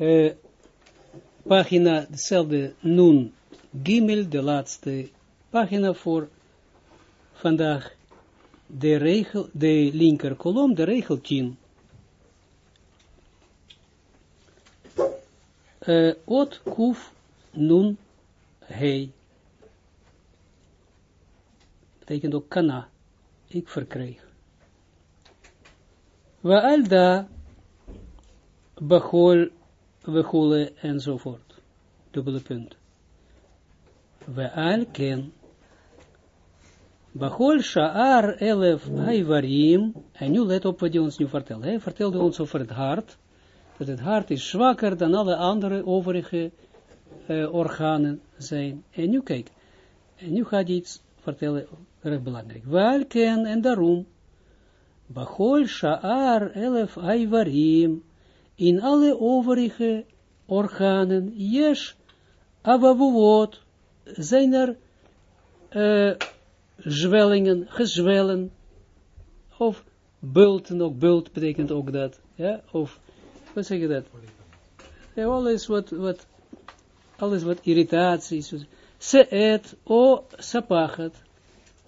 uh, pagina, dezelfde Nun Gimel, de laatste pagina voor vandaag, de regel, de linker kolom, de regel 10. Uh, ot kuf nun hei. Betekent ook kana. Ik verkreeg. We alda bechol wechole enzovoort. Dubbele punt. We al ken Bachol Sha'ar Elef Haivarim, en nu let op wat hij ons nu vertelt. Hij vertelde ons over het hart, dat het hart is zwakker dan alle andere overige uh, organen zijn. En nu kijk, en nu gaat hij iets vertellen, erg belangrijk. Welken en daarom, Bachol Sha'ar Elef Haivarim, in alle overige organen, yes, avavuvot, zijn er uh, zwellingen, gezwellen, of bulten, ook bult betekent ook dat, ja, of, wat zeg je dat? Alles wat, wat, alles wat irritaties, se et, o sapachet,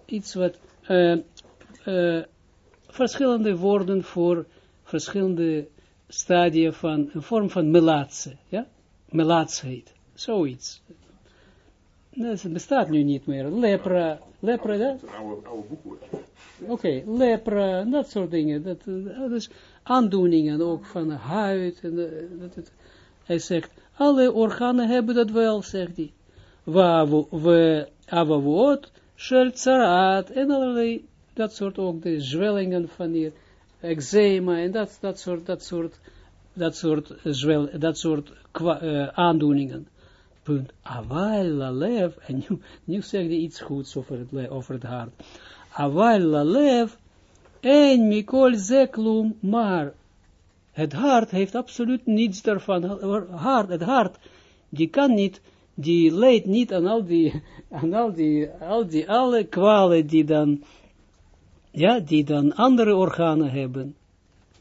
iets wat, uh, uh, verschillende woorden voor verschillende stadia van, een vorm van melaatse, ja, melaatsheid, zoiets. Dat bestaat nu niet meer. Lepra, lepra, dat? Oude, oude boekwoord. Oké, okay, lepra, dat soort dingen. Dat, dat is aandoeningen ook van de huid. En de, dat, dat, hij zegt, alle organen hebben dat wel, zegt hij. We avavot, shel en allerlei, dat soort ook, de zwellingen van hier, eczema, en dat, dat soort, dat soort, dat soort, zwel, dat soort kwa, uh, aandoeningen. Punt. Aval lalev, en nu, nu zegt hij iets goeds over het, over het hart. Lalev, en mikol zeklum, maar het hart heeft absoluut niets daarvan. Hart, het hart, die kan niet, die leidt niet aan al die, aan al die, al die, alle kwalen die dan, ja, die dan andere organen hebben.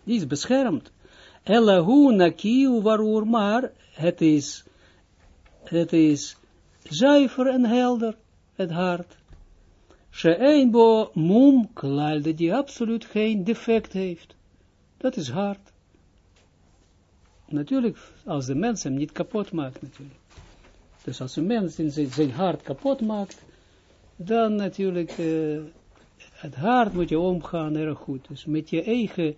Die is beschermd. Elahu nakiu waardoor, maar het is het is zuiver en helder, het hart. She'einbo mum klalde, die absoluut geen defect heeft. Dat is hart. Natuurlijk, als de mens hem niet kapot maakt, natuurlijk. Dus als een mens in zijn, zijn hart kapot maakt, dan natuurlijk, uh, het hart moet je omgaan erg goed. Dus met je eigen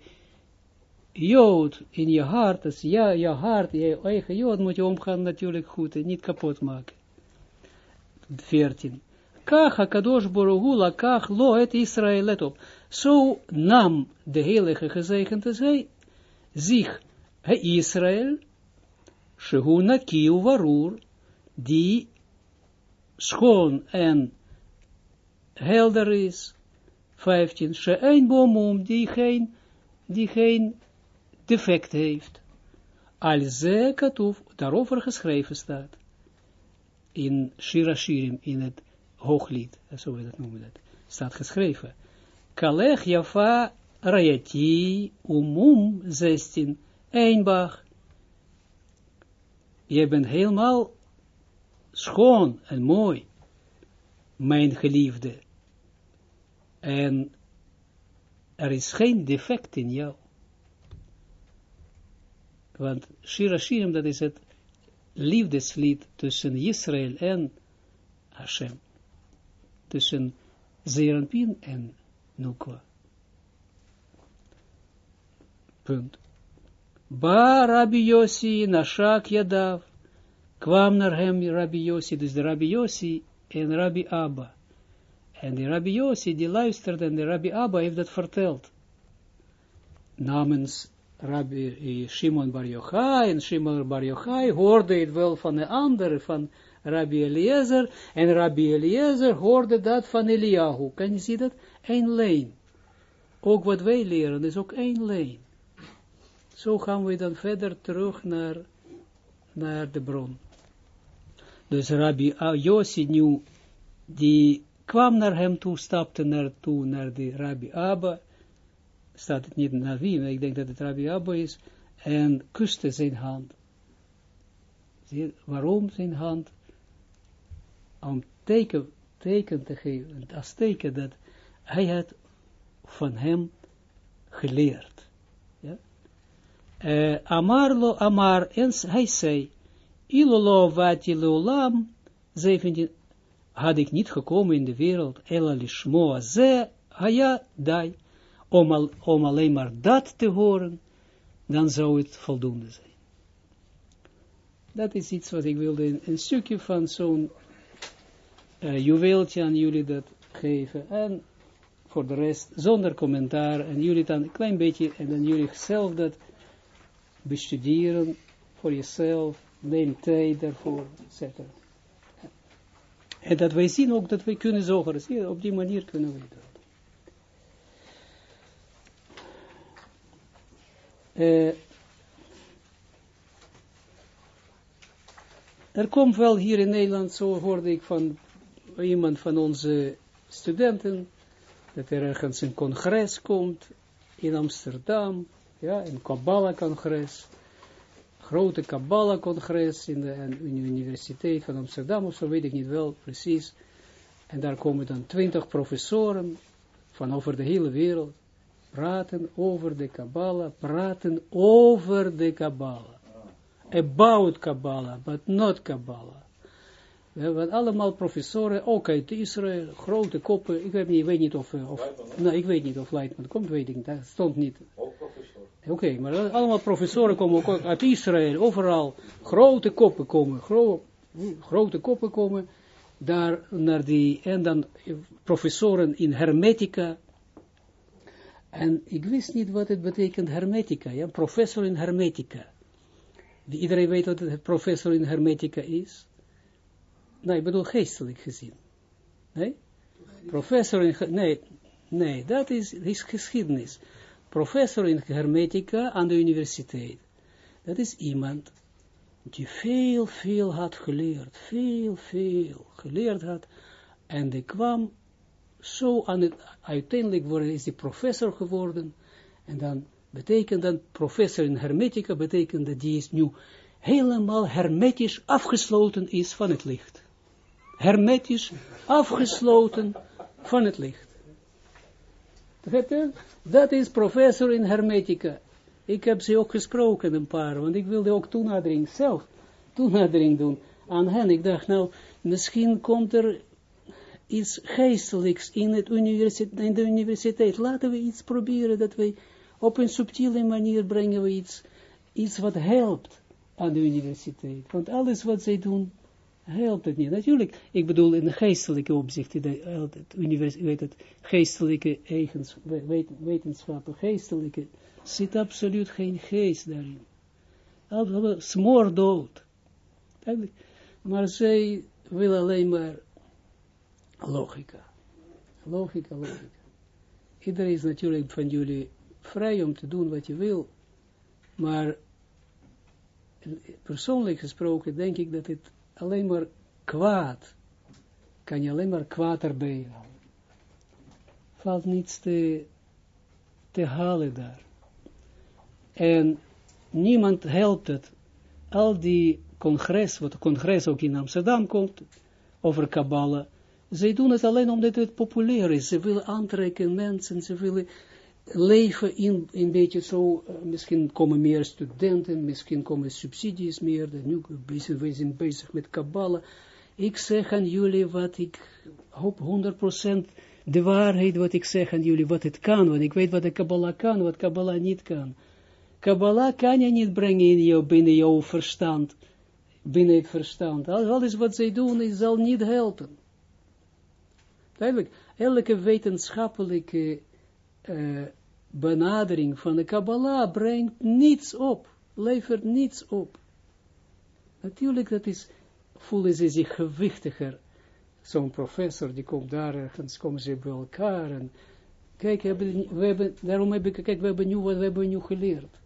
jood in je hart, dus ja, je hart, je eigen jood moet je omgaan natuurlijk goed en niet kapot maken. 14. Kach HaKadosh lakach lo het Israël, let op. Zo nam de heilige gezegende zij zich, he Israël, shehu varur, die schoon en helder is, 15. She'ein bomum, die geen, die geen defect heeft. Alze katuf, daarover geschreven staat. In Shirashirim, in het hooglied, zo we dat noemen dat, staat geschreven. Kalech Jafa Rayati Umum 16 Einbach. Je bent helemaal schoon en mooi, mijn geliefde. En er is geen defect in jou. Want Shira Shirim, dat is het liefdeslied tussen Israël en Hashem. Tussen Zeranpin en Nukwa. Punt. Ba Rabbi Yossi Nashak Yadav. Kwam naar hem Rabbi Yossi, dus de Rabbi Yossi en Rabbi Abba. En de Rabbi Yossi die luisterde en de Rabbi Abba heeft dat verteld. Namens Rabbi Shimon Bar Yochai, en Shimon Bar Yochai hoorde het wel van de andere, van Rabbi Eliezer, en Rabbi Eliezer hoorde dat van Eliyahu. Kan je zien dat? Eén lijn. Ook wat wij leren is ook één lijn. Zo gaan we dan verder terug naar, naar de bron. Dus Rabbi Yossi nu, die kwam naar hem toe, stapte naar toe, naar de Rabbi Abba, staat het niet naar wie, maar ik denk dat het Rabbi Abba is, en kuste zijn hand. waarom zijn hand? Om teken, teken te geven, als teken dat hij had van hem geleerd. Ja? Uh, amar lo amar, en hij zei, ilolo vati leolam, 17, had ik niet gekomen in de wereld, ela lishmoa ze, haya dai, om, al, om alleen maar dat te horen, dan zou het voldoende zijn. Dat is iets wat ik wilde, een, een stukje van zo'n uh, juweeltje aan jullie dat geven. En voor de rest zonder commentaar. En jullie dan een klein beetje, en dan jullie zelf dat bestuderen voor jezelf. Neem tijd daarvoor, etc. En dat wij zien ook dat wij kunnen zorgen. Op die manier kunnen we dat. Uh, er komt wel hier in Nederland, zo hoorde ik van iemand van onze studenten, dat er ergens een congres komt in Amsterdam, ja, een Kabbalah-congres, grote Kabbalah-congres in de, Universiteit van Amsterdam, of zo weet ik niet wel precies. En daar komen dan twintig professoren van over de hele wereld, praten over de Kabbalah, praten over de Kabbalah. About Kabbalah, but not Kabbalah. We hebben allemaal professoren, ook uit Israël, grote koppen. Ik weet niet, ik weet niet of, of nou, ik weet niet of Leitman komt, weet ik niet, dat stond niet. Oké, maar allemaal professoren komen ook uit Israël, overal. Grote koppen komen, gro grote koppen komen daar naar die, en dan professoren in hermetica. En ik wist niet wat het betekent hermetica, ja, professor in hermetica. Iedereen weet wat het professor in hermetica is. Nee, ik bedoel geestelijk gezien. Nee? Professor in, nee, nee, dat is, is geschiedenis. Professor in hermetica aan de universiteit. Dat is iemand die veel, veel had geleerd. Veel, veel geleerd had. En die kwam zo aan het, uiteindelijk is hij professor geworden. En dan betekent dat professor in hermetica, betekent dat die is nu helemaal hermetisch afgesloten is van het licht hermetisch afgesloten van het licht. Dat is professor in hermetica. Ik heb ze ook gesproken een paar, want ik wilde ook toenadering zelf, toenadering doen aan hen. Ik dacht nou, misschien komt er iets geestelijks in, het universiteit, de universiteit. Laten we iets proberen, dat we op een subtiele manier brengen we iets, iets wat helpt aan de universiteit. Want alles wat zij doen, helpt het niet. Natuurlijk, ik bedoel in de geestelijke opzicht, de, het weet het, geestelijke eigens, wetenschappen, geestelijke, zit absoluut geen geest daarin. Smoordood. Maar zij willen alleen maar logica. Logica, logica. Iedereen is natuurlijk van jullie vrij om te doen wat je wil, maar persoonlijk gesproken denk ik dat het alleen maar kwaad, kan je alleen maar kwaad erbij halen. Valt niets te, te halen daar. En niemand helpt het. Al die congres, wat congres ook in Amsterdam komt, over Kabbalah, zij doen het alleen omdat het populair is. Ze willen aantrekken mensen, ze willen leven in een beetje zo, uh, misschien komen meer studenten, misschien komen subsidies meer, nu we zijn bezig met Kabbalah. Ik zeg aan jullie wat ik hoop 100% de waarheid wat ik zeg aan jullie, wat het kan, want ik weet wat de Kabbalah kan, wat Kabbalah niet kan. Kabbalah kan je niet brengen in jou, binnen jouw verstand, binnen het verstand. Alles wat zij doen, zal niet helpen. Duidelijk, elke wetenschappelijke uh, benadering van de Kabbalah brengt niets op, levert niets op. Natuurlijk, dat is, voelen ze zich gewichtiger. Zo'n professor, die komt daar ergens, komen ze bij elkaar en kijk, we hebben, daarom heb ik, kijk, we hebben wat we hebben nu geleerd.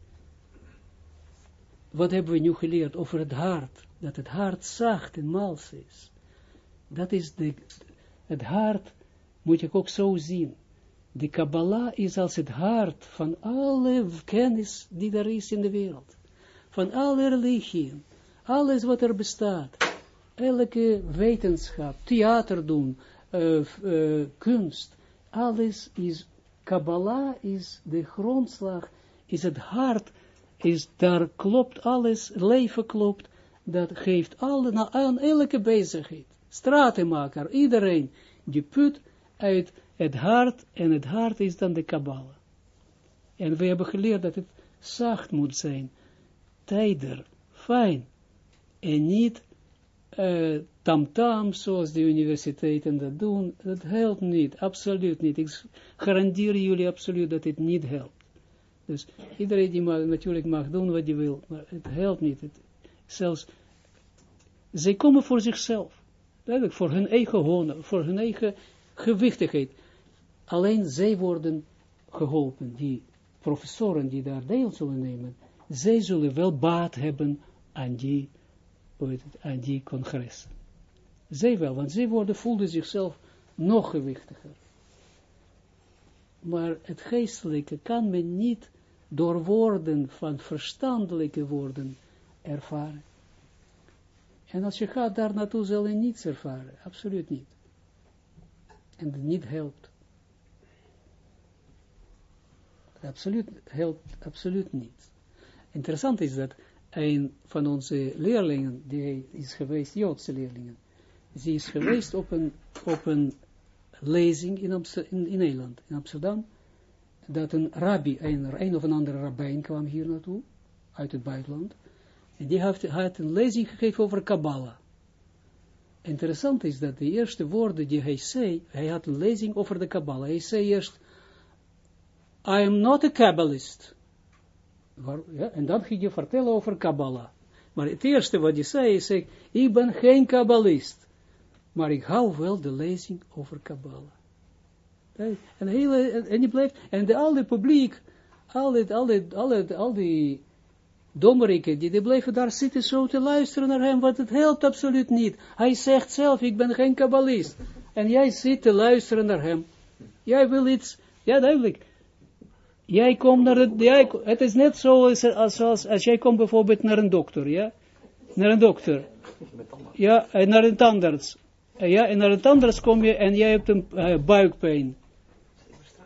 Wat hebben we nu geleerd over het hart? Dat het hart zacht en mals is. Dat is de, het hart, moet je ook zo zien de Kabbalah is als het hart van alle kennis die er is in de wereld. Van alle religieën. Alles wat er bestaat, elke wetenschap, theater doen, uh, kunst, alles is, Kabbalah is de grondslag, is het hart, is daar klopt alles, leven klopt, dat geeft alle, aan elke bezigheid. Stratenmaker, iedereen, die put uit het hart, en het hart is dan de Kabbalah. En we hebben geleerd dat het zacht moet zijn, tijder, fijn, en niet uh, tamtam, zoals de universiteiten dat doen, dat helpt niet, absoluut niet. Ik garandeer jullie absoluut dat het niet helpt. Dus iedereen die mag, natuurlijk mag doen wat hij wil, maar het helpt niet. Het, zelfs, zij komen voor zichzelf, eigenlijk voor hun eigen honen, voor hun eigen gewichtigheid. Alleen zij worden geholpen, die professoren die daar deel zullen nemen, zij zullen wel baat hebben aan die, aan die congressen. Zij wel, want zij worden, voelden zichzelf nog gewichtiger. Maar het geestelijke kan men niet door woorden van verstandelijke woorden ervaren. En als je gaat daar naartoe, zal je niets ervaren. Absoluut niet. En het niet helpt. Absoluut helpt absoluut niet. Interessant is dat een van onze leerlingen, die is geweest, Joodse leerlingen, die is geweest op een, op een lezing in, in, Nederland, in Amsterdam, dat een rabbi, een, een of een andere rabbijn kwam hier naartoe, uit het buitenland, en die heeft, had een lezing gegeven over Kabbalah. Interessant is dat de eerste woorden die hij zei, hij had een lezing over de Kabbalah. Hij zei eerst, I am not a Kabbalist. En dan ging je vertellen over Kabbalah. Maar het eerste wat hij zei, is, ik ben geen Kabbalist. Maar ik hou wel de lezing over Kabbalah. En, hele, en die blijft, en de, al het publiek, al, het, al, het, al die dommeriken, die, die blijven daar zitten zo te luisteren naar hem, want het helpt absoluut niet. Hij zegt zelf, ik ben geen kabbalist. En jij zit te luisteren naar hem. Jij wil iets, ja duidelijk. Jij komt naar het, jij, het is net zo als, als, als, jij komt bijvoorbeeld naar een dokter, ja. Naar een dokter. Ja, en naar een tandarts. Ja, en naar een tandarts kom je en jij hebt een uh, buikpijn.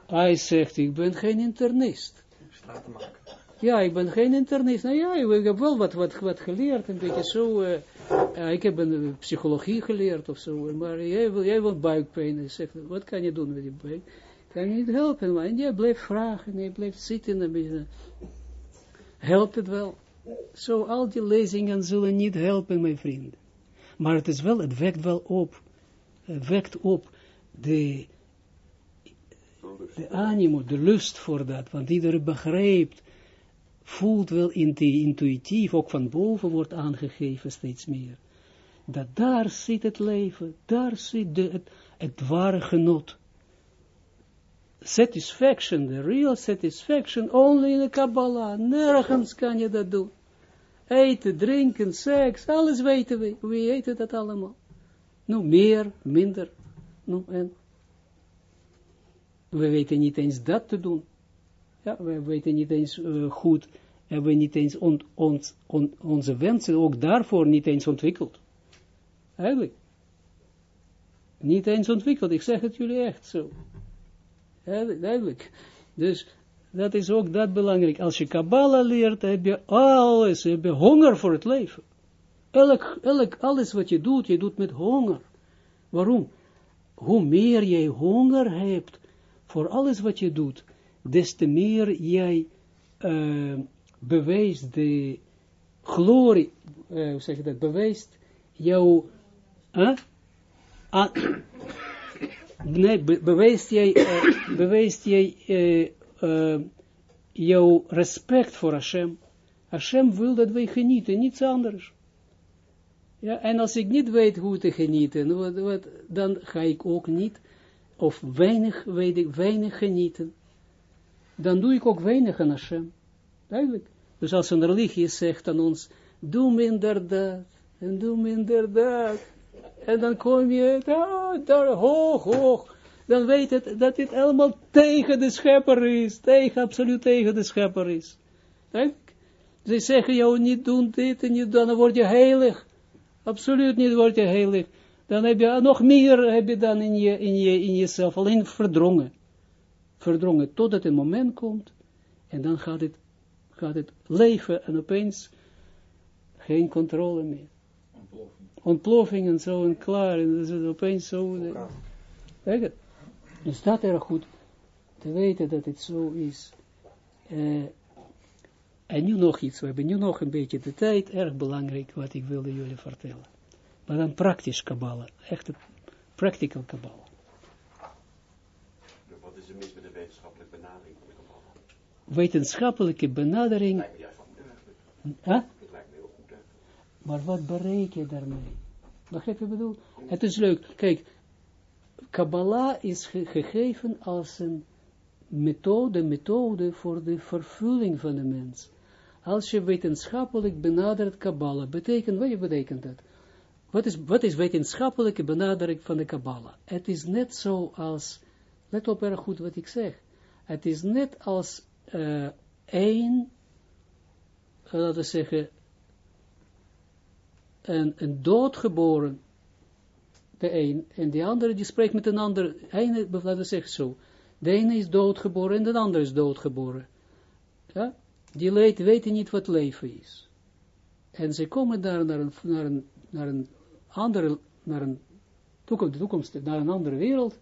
Hij zegt, ik ben geen internist. Ja, ik ben geen internist. Nou ja, ik heb wel wat, wat, wat geleerd, een beetje zo. Uh, ik heb een psychologie geleerd of zo, maar jij, wil, jij wil buikpijn. Hij zegt, wat kan je doen met die buik? Kan je niet helpen, maar jij blijft vragen, en je blijft zitten en beetje. Helpt het wel? Zo, al die lezingen zullen niet helpen, mijn vriend. Maar het is wel, het wekt wel op, het wekt op de de animo, de lust voor dat, want iedereen begrijpt, voelt wel intuïtief, ook van boven wordt aangegeven steeds meer, dat daar zit het leven, daar zit de, het ware genot. Satisfaction, the real satisfaction, only in de Kabbalah, nergens kan je dat doen. Eten, drinken, seks, alles weten we, we eten dat allemaal. Nou, meer, minder, nou, en we weten niet eens dat te doen. Ja, we weten niet eens uh, goed, hebben we niet eens on, on, on, onze wensen ook daarvoor niet eens ontwikkeld. Eigenlijk. Niet eens ontwikkeld, ik zeg het jullie echt zo. Eigenlijk. Dus dat is ook dat belangrijk. Als je Kabbalah leert, heb je alles, heb je honger voor het leven. Elk, elk, alles wat je doet, je doet met honger. Waarom? Hoe meer je honger hebt voor alles wat je doet, des te meer jij uh, bewijst de glorie, uh, hoe zeg je dat, bewijst jouw, huh? Nee, be jij, uh, jouw respect voor Hashem. Hashem wil dat wij genieten, niets anders. Ja, en als ik niet weet hoe te genieten, dan ga ik ook niet of weinig, weet ik, weinig genieten, dan doe ik ook weinig aan Hashem. Duidelijk. Dus als een religie zegt aan ons, doe minder dat, en doe minder dat, en dan kom je daar, daar hoog, hoog, dan weet het dat dit allemaal tegen de schepper is, tegen, absoluut tegen de schepper is. Duidelijk. Ze zeggen jou niet doen dit en niet, dan word je heilig. Absoluut niet word je heilig. Dan heb je nog meer heb je dan in, je, in, je, in jezelf alleen verdrongen. Verdrongen totdat een moment komt en dan gaat het, gaat het leven en opeens geen controle meer. Ontploffing. En zo en klaar. En dat is opeens zo. Kijk het. Dus dat erg goed te weten dat het zo is. Uh, en nu nog iets, we hebben nu nog een beetje de tijd, erg belangrijk wat ik wilde jullie vertellen. Maar dan praktisch kabbalen, echt een practical kabbalen. Wat is er mis met de wetenschappelijke benadering van? Wetenschappelijke benadering... Huh? Het lijkt me heel goed eigenlijk. Maar wat bereik je daarmee? Begrijp je wat bedoel? Het is leuk. Kijk, Kabbalah is ge gegeven als een methode, methode voor de vervulling van de mens. Als je wetenschappelijk benadert Kabbalah, betekent, wat betekent dat? Wat is, wat is wetenschappelijke benadering van de Kabbalah? Het is net zo als, let op erg goed wat ik zeg, het is net als uh, één, laten we zeggen, een, een doodgeboren, de een, en de andere die spreekt met een ander, ene, laten we zeggen zo, de ene is doodgeboren en de andere is doodgeboren. Ja? Die leed, weten niet wat leven is. En ze komen daar naar een, naar een, naar een andere, naar een toekomst, toekomst, naar een andere wereld.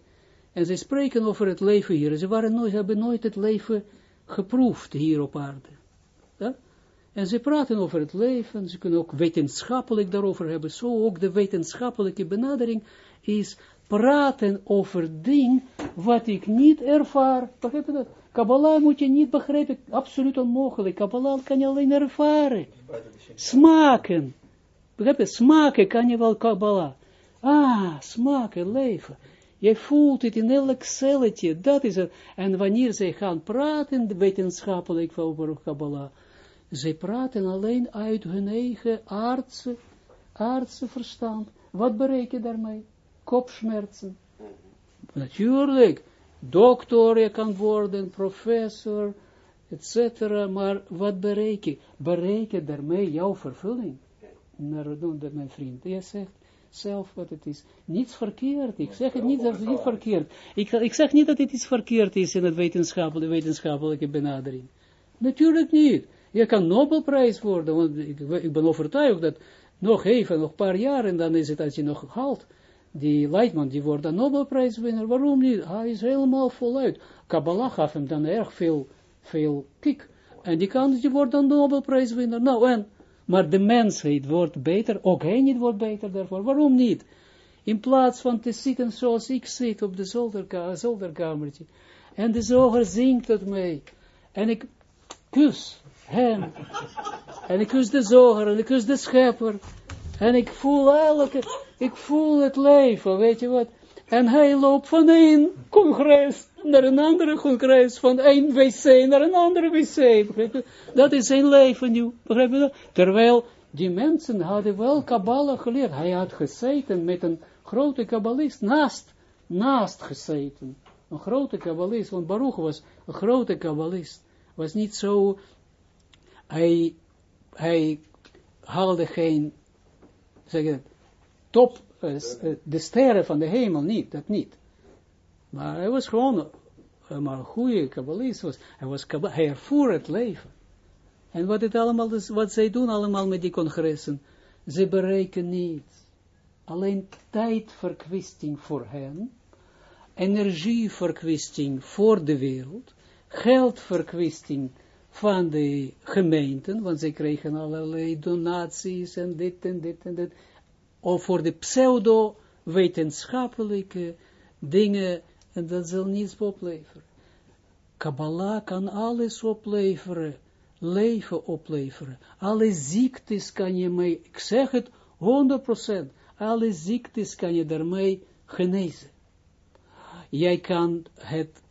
En ze spreken over het leven hier. Ze waren nooit, hebben nooit het leven geproefd hier op aarde. Ja? En ze praten over het leven, ze kunnen ook wetenschappelijk daarover hebben. Zo ook de wetenschappelijke benadering is praten over ding wat ik niet ervaar. Begrijp je dat? Kabbalah moet je niet begrijpen, absoluut onmogelijk. Kabbalah kan je alleen ervaren. Smaken. Begrijp je? Smaken kan je wel Kabbalah. Ah, smaken, leven. Je voelt het in elk celletje, dat is het. En wanneer zij gaan praten, wetenschappelijk over Kabbalah, zij praten alleen uit hun eigen aardse, aardse verstand. Wat bereik je daarmee? Kopschmerzen. Natuurlijk, dokter je kan worden, professor, etc. Maar wat bereik je? Bereik je daarmee jouw vervulling? Naar mijn vriend. Je zegt zelf wat het is. Niets verkeerd. Ik zeg het niet dat het niet verkeerd. Ik, ik zeg niet dat het iets verkeerd is in het wetenschappelijke benadering. Natuurlijk niet. Je kan Nobelprijs worden, want ik, ik ben overtuigd dat nog even, nog een paar jaar, en dan is het als je nog haalt, die Leitman, die wordt een Nobelprijswinner. Waarom niet? Hij is helemaal voluit. Kabbalah gaf hem dan erg veel, veel kick. En die kan, die wordt dan Nobelprijswinner. Nou, en, maar de mensheid wordt beter, ook hij niet wordt beter daarvoor. Waarom niet? In plaats van te zitten zoals ik zit op de zolderka zolderkamertje. En de zoger zingt het mee. En ik kus hem. En ik kus de zoger, en ik kus de schepper. En ik voel elke, ik voel het leven, weet je wat. En hij loopt van één congres naar een andere congres, van één wc naar een andere wc? Dat is zijn leven nu, begrijp je? Terwijl die mensen hadden wel Kabbalah geleerd. Hij had gezeten met een grote kabbalist, naast, naast gezeten. Een grote kabbalist, want Baruch was een grote kabbalist. Was niet zo, hij, hij haalde geen zeg top, uh, de sterren van de hemel niet, dat niet. Maar hij was gewoon, uh, maar een goede kabbalist was, hij was hij ervoer het leven. En wat, het allemaal, dus, wat zij doen allemaal met die congressen, ze bereiken niet alleen tijdverkwisting voor hen, energieverkwisting voor de wereld, geldverkwisting van de gemeenten, want zij kregen allerlei donaties en dit en dit en dit, of voor de pseudo-wetenschappelijke dingen, en dat zal niets opleveren. Kabbalah kan alles opleveren, leven opleveren. Alle ziektes kan je mee, ik zeg het 100%, alle ziektes kan je daarmee genezen. Jij kan het,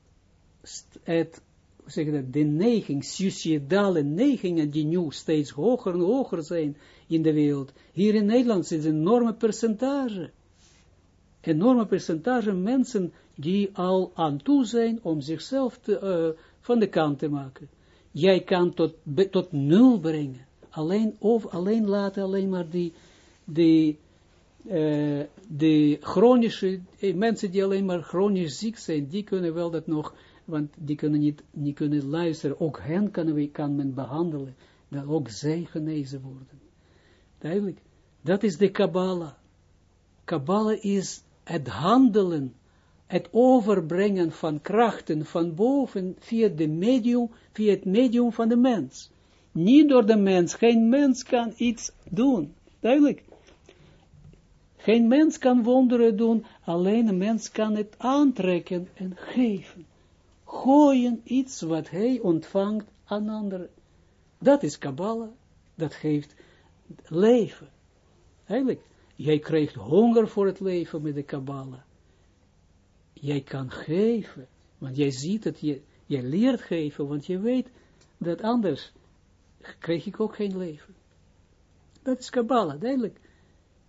het zeg dat, de neiging, suicidale neigingen, die nu steeds hoger en hoger zijn in de wereld. Hier in Nederland is een enorme percentage. Enorme percentage mensen die al aan toe zijn om zichzelf te, uh, van de kant te maken. jij kan tot, tot nul brengen. Alleen, of alleen laten, alleen maar die, die, eh, chronische, eh, mensen die alleen maar chronisch ziek zijn, die kunnen wel dat nog, want die kunnen niet, niet kunnen luisteren. Ook hen kan, we, kan men behandelen, dat ook zij genezen worden. Duidelijk. Dat is de Kabbalah. Kabbalah is het handelen, het overbrengen van krachten van boven via, de medium, via het medium van de mens. Niet door de mens. Geen mens kan iets doen. Duidelijk. Geen mens kan wonderen doen, alleen een mens kan het aantrekken en geven. Gooien iets wat hij ontvangt aan anderen. Dat is Kabbalah. Dat geeft leven. Eigenlijk, jij krijgt honger voor het leven met de Kabbalah. Jij kan geven, want jij ziet dat je, jij leert geven, want je weet dat anders krijg ik ook geen leven. Dat is Kabbalah, duidelijk.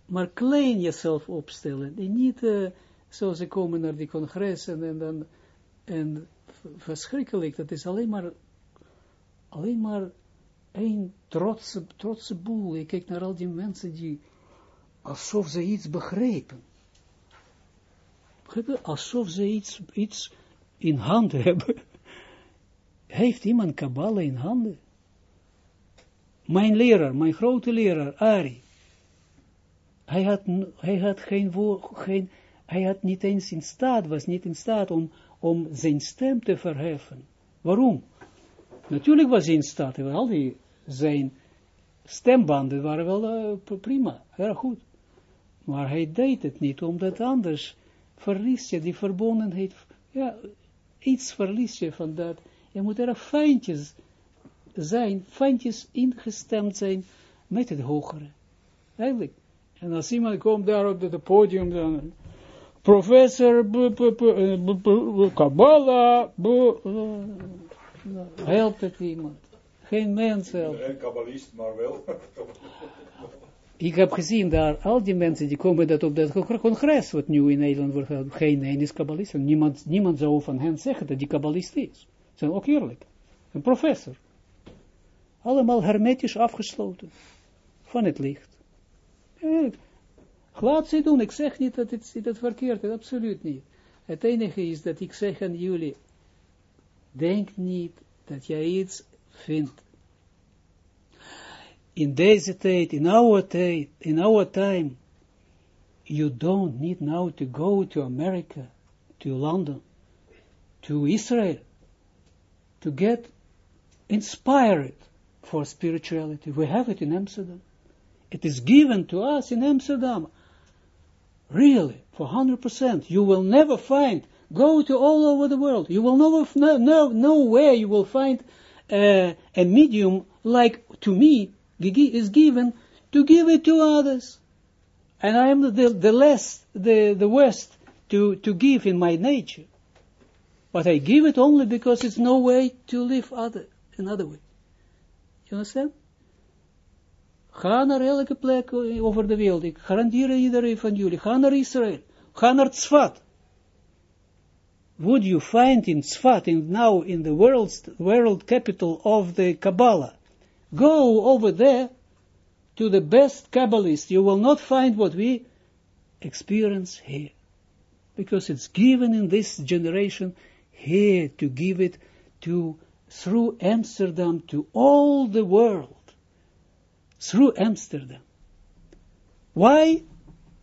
Maar klein jezelf opstellen, en niet uh, ze komen naar die congressen en dan, en verschrikkelijk, dat is alleen maar, alleen maar een trotse, trotse boel. Je kijkt naar al die mensen die, alsof ze iets begrepen. Begrepen? Alsof ze iets, iets in handen hebben. Heeft iemand Kabbalah in handen? Mijn leraar, mijn grote leraar, Ari. Hij had, hij had geen woord, geen, hij had niet eens in staat, was niet in staat om, om zijn stem te verheffen. Waarom? Natuurlijk was hij in staat, hij al die zijn stembanden waren wel uh, prima, erg goed. Maar hij deed het niet, omdat anders verlies je die verbondenheid, ja, iets verlies je van dat. Je moet er fijntjes zijn, fijntjes ingestemd zijn met het hogere. Eigenlijk. En als iemand komt daar op het podium, dan professor, Kabbalah, helpt het iemand. Geen mens helpt. Een kabbalist, maar wel. Ik heb gezien daar, al die mensen die komen dat op dat congres, wat nu in Nederland wordt gehouden, geen een is kabbalist. Niemand, niemand zou van hen zeggen dat die kabbalist is. Ze zijn ook eerlijk. Een professor. Allemaal hermetisch afgesloten. Van het licht. Laat ze doen. Ik zeg niet dat het, het verkeerd is. Absoluut niet. Het enige is dat ik zeg aan jullie. Denk niet dat jij iets vindt. In deze tijd, in our tijd, in our time, you don't need now to go to America, to London, to Israel, to get inspired for spirituality. We have it in Amsterdam. It is given to us in Amsterdam. Really, for 100%. You will never find, go to all over the world. You will never, no, no, nowhere you will find uh, a medium like to me gigi is given to give it to others. And I am the, the less, the, the worst to, to give in my nature. But I give it only because it's no way to live other, another way. You understand? Ga naar elke plek eh, over de wereld. Ik garandeer iedereen van jullie. Ga naar Israël. Ga naar Tzfat. Would you find in Tzfat, in, now in the world, world capital of the Kabbalah, go over there to the best Kabbalist. You will not find what we experience here. Because it's given in this generation here to give it to, through Amsterdam to all the world. Through Amsterdam. Why?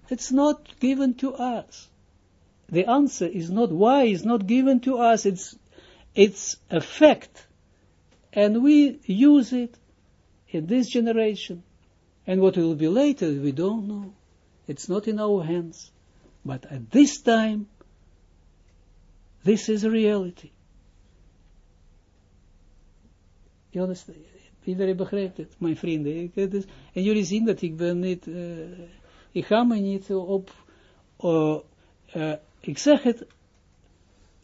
It's not given to us. The answer is not why it's not given to us. It's, it's a fact. And we use it in this generation. And what will be later, we don't know. It's not in our hands. But at this time, this is reality. You understand? Iedereen begrijpt het, mijn vrienden. Ik, het is, en jullie zien dat ik ben niet, uh, ik ga me niet op, uh, uh, ik zeg het,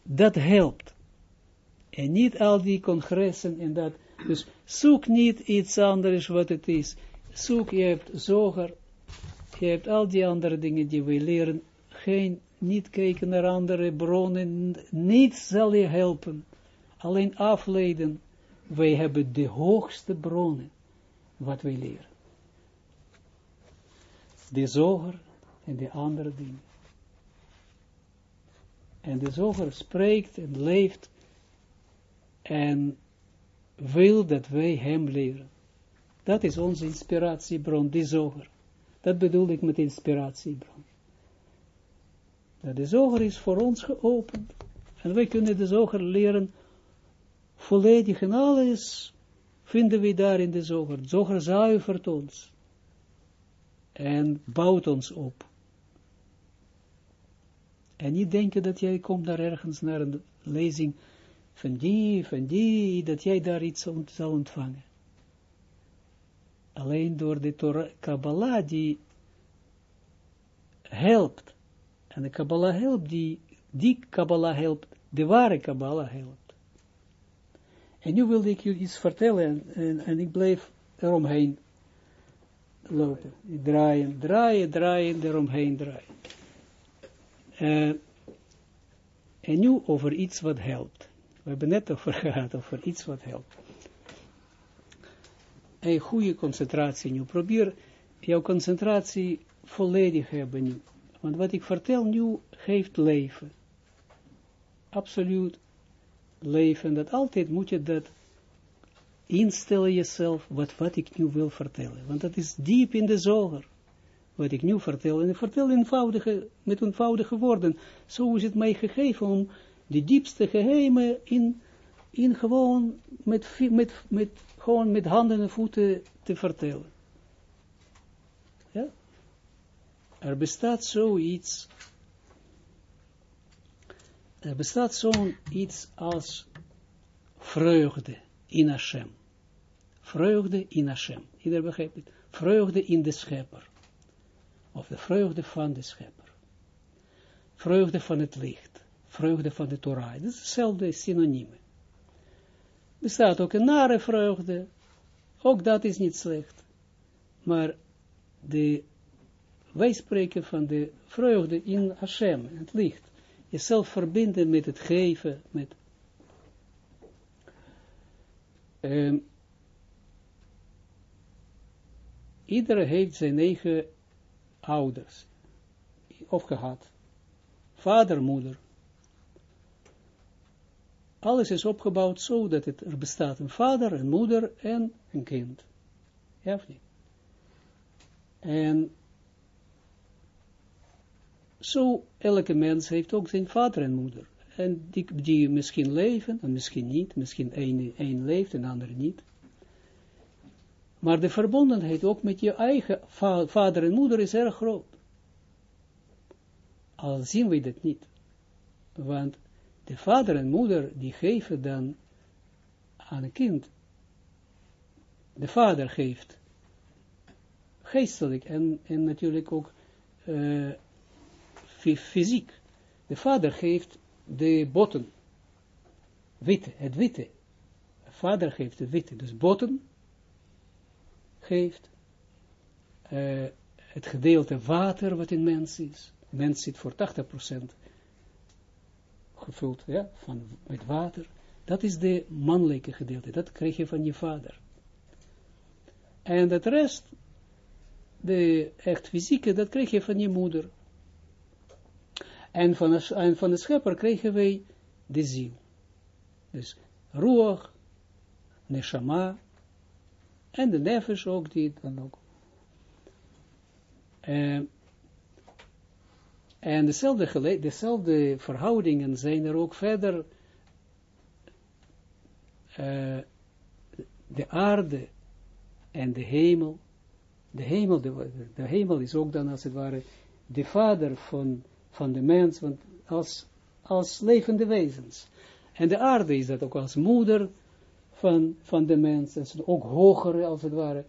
dat helpt. En niet al die congressen en dat, dus zoek niet iets anders wat het is. Zoek, je hebt zoger, je hebt al die andere dingen die we leren, geen, niet kijken naar andere bronnen, niets zal je helpen. Alleen afleiden wij hebben de hoogste bronnen, wat wij leren. De zoger en de andere dingen. En de zoger spreekt en leeft en wil dat wij hem leren. Dat is onze inspiratiebron, die zoger. Dat bedoel ik met inspiratiebron. De zoger is voor ons geopend. En wij kunnen de zoger leren volledig en alles vinden we daar in de zoger. Zoger zuivert ons. En bouwt ons op. En niet denken dat jij komt daar ergens naar een lezing van die, van die, dat jij daar iets ont zal ontvangen. Alleen door de Torah, Kabbalah die helpt. En de Kabbalah helpt, die, die Kabbalah helpt, de ware Kabbalah helpt. En nu wilde ik jullie iets vertellen en, en, ik bleef eromheen lopen. Draaien, draaien, draaien, eromheen draaien. Uh, en nu over iets wat helpt. We hebben net over gehad, over iets wat helpt. Een goede concentratie nu. Probeer jouw concentratie volledig hebben nu. Want wat ik vertel nu geeft leven. Absoluut leven. Dat altijd moet je dat instellen jezelf, wat, wat ik nu wil vertellen. Want dat is diep in de zoger. Wat ik nu vertel. En ik vertel eenvoudige, met eenvoudige woorden. Zo is het mij gegeven om de diepste geheimen in, in gewoon met, met, met, gewoon met handen en voeten te vertellen. Ja? Er bestaat zoiets, er bestaat zoiets als vreugde in Hashem. Vreugde in Hashem. Ieder begrijpt het. Vreugde in de schepper. Of de vreugde van de schepper. Vreugde van het licht vreugde van de Torah. Dat is hetzelfde synoniem. Er staat ook een nare vreugde, ook dat is niet slecht. Maar de, wij spreken van de vreugde in Hashem, het licht. Jezelf verbinden met het geven, met... Um, iedereen heeft zijn eigen ouders, of gehad. Vader, moeder. Alles is opgebouwd zo dat het, er bestaat een vader, een moeder en een kind. Ja of niet? En zo, elke mens heeft ook zijn vader en moeder. En die, die misschien leven, en misschien niet. Misschien één, één leeft en de andere niet. Maar de verbondenheid ook met je eigen vader en moeder is erg groot. Al zien we dat niet. Want de vader en moeder, die geven dan aan een kind. De vader geeft geestelijk en, en natuurlijk ook uh, fysiek. De vader geeft de botten, witte, het witte. De vader geeft het witte, dus botten geeft uh, het gedeelte water wat in mens is. Mens zit voor 80% gevuld, ja, van, met water. Dat is de mannelijke gedeelte, dat krijg je van je vader. En het rest, de echt fysieke, dat krijg je van je moeder. En van, de, van de schepper krijgen wij de ziel. Dus ruach, neshama, en de nefesh ook, die dan ook. Uh, en dezelfde, dezelfde verhoudingen zijn er ook verder. Uh, de aarde en de hemel. De hemel, de, hemel is ook dan als het ware de vader van, van de mens, want als, als levende wezens. En de aarde is dat ook als moeder van, van de mens, en ook hoger als het ware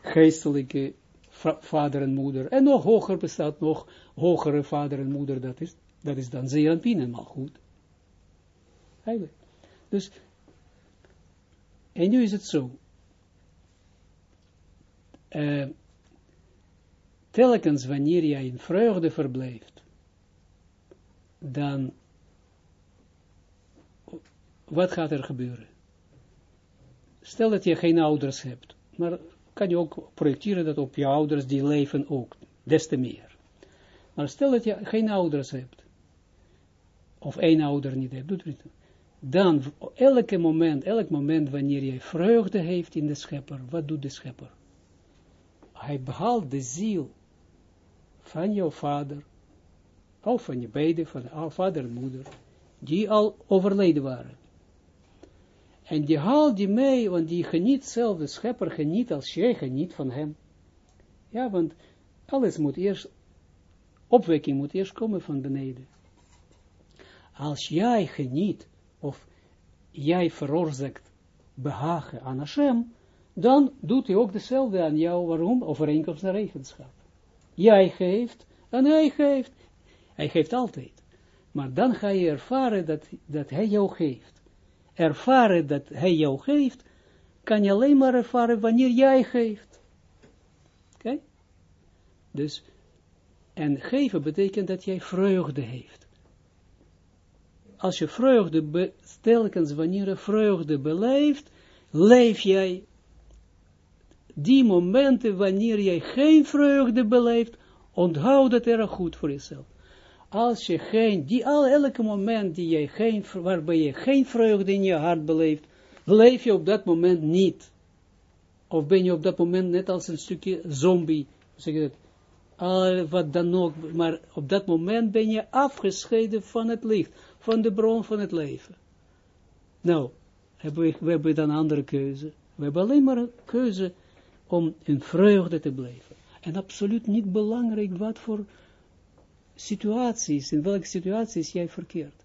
geestelijke vader en moeder. En nog hoger bestaat nog hogere vader en moeder, dat is, dat is dan Zeranpien, maar goed. Eigenlijk. Dus, en nu is het zo. Uh, telkens wanneer jij in vreugde verblijft, dan wat gaat er gebeuren? Stel dat je geen ouders hebt, maar kan je ook projecteren dat op je ouders, die leven ook, des te meer. Maar stel dat je geen ouders hebt, of één ouder niet hebt, doet het. Dan, elke moment, elk moment wanneer je vreugde heeft in de schepper, wat doet de schepper? Hij behaalt de ziel van jouw vader, of van je beide, van jouw vader en moeder, die al overleden waren. En die haalt die mee, want die geniet zelf, de schepper geniet als jij geniet van hem. Ja, want alles moet eerst, opwekking moet eerst komen van beneden. Als jij geniet, of jij veroorzaakt behagen aan Hashem, dan doet hij ook dezelfde aan jou, waarom? Overeenkomst naar regenschap. Jij geeft, en hij geeft. Hij geeft altijd. Maar dan ga je ervaren dat, dat hij jou geeft. Ervaren dat hij jou geeft, kan je alleen maar ervaren wanneer jij geeft. Oké? Dus, en geven betekent dat jij vreugde heeft. Als je vreugde, telkens wanneer je vreugde beleeft, leef jij die momenten wanneer jij geen vreugde beleeft, onthoud dat erg goed voor jezelf. Als je geen, die al elke moment die jij geen, waarbij je geen vreugde in je hart beleeft, leef je op dat moment niet. Of ben je op dat moment net als een stukje zombie, zeg je dat, al wat dan ook, maar op dat moment ben je afgescheiden van het licht, van de bron van het leven. Nou, hebben we, we hebben dan andere keuze. We hebben alleen maar een keuze om in vreugde te blijven. En absoluut niet belangrijk wat voor situaties, in welke situaties jij verkeert.